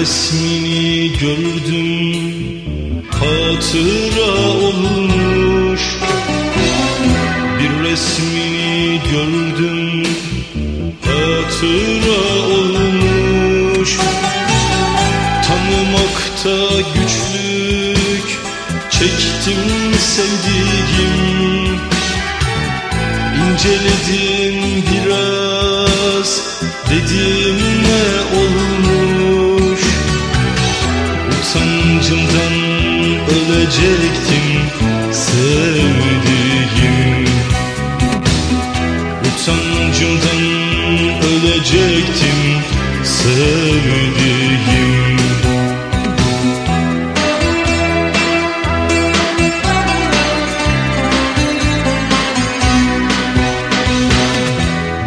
resmini gördüm hatıra olmuş. Bir resmini gördüm hatıra olmuş. Tanımakta güçlük çektim sevdiğim. İnceledim biraz dedim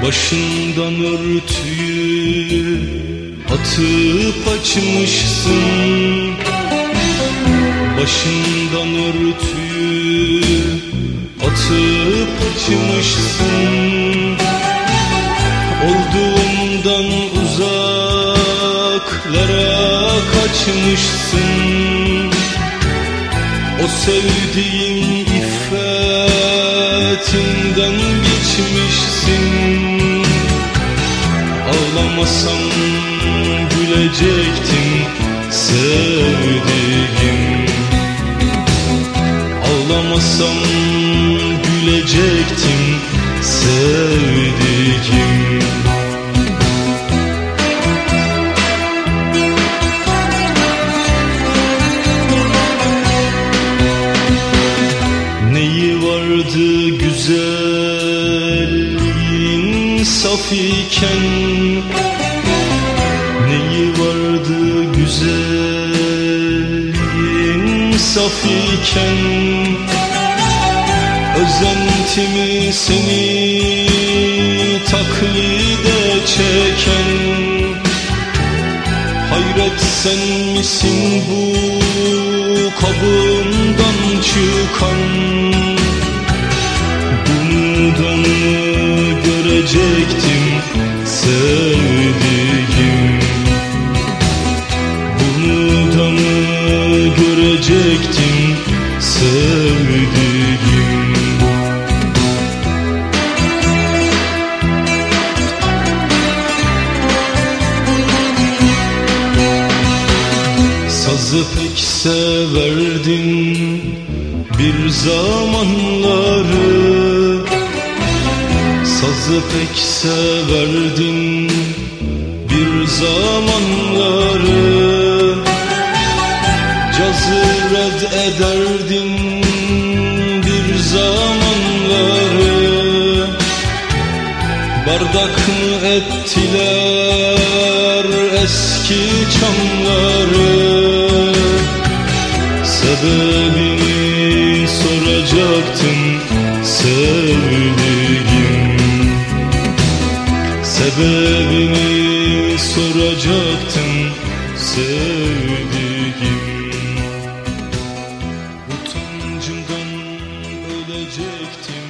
Başından örtüyü atıp açmışsın. Başından örtüyü atıp açmışsın. Olduğumdan uzaklara kaçmışsın. O sevdiğin Ağlamasam gülecektim sevdiğim. Ağlamasam gülecektim sevdiğim. Neyi vardı güzelliğin saf iken Neyi vardı güzelliğin saf iken? Özentimi seni taklide çeken? Hayret sen misin bu kabından çıkan Sazı pek severdim bir zamanları. Sazı pek severdim bir zamanları. Cazı red ederdim Bardak mı ettiler eski çamları? Sebebini soracaktım sevdiğim Sebebini soracaktım sevdiğim Utancımdan ölecektim.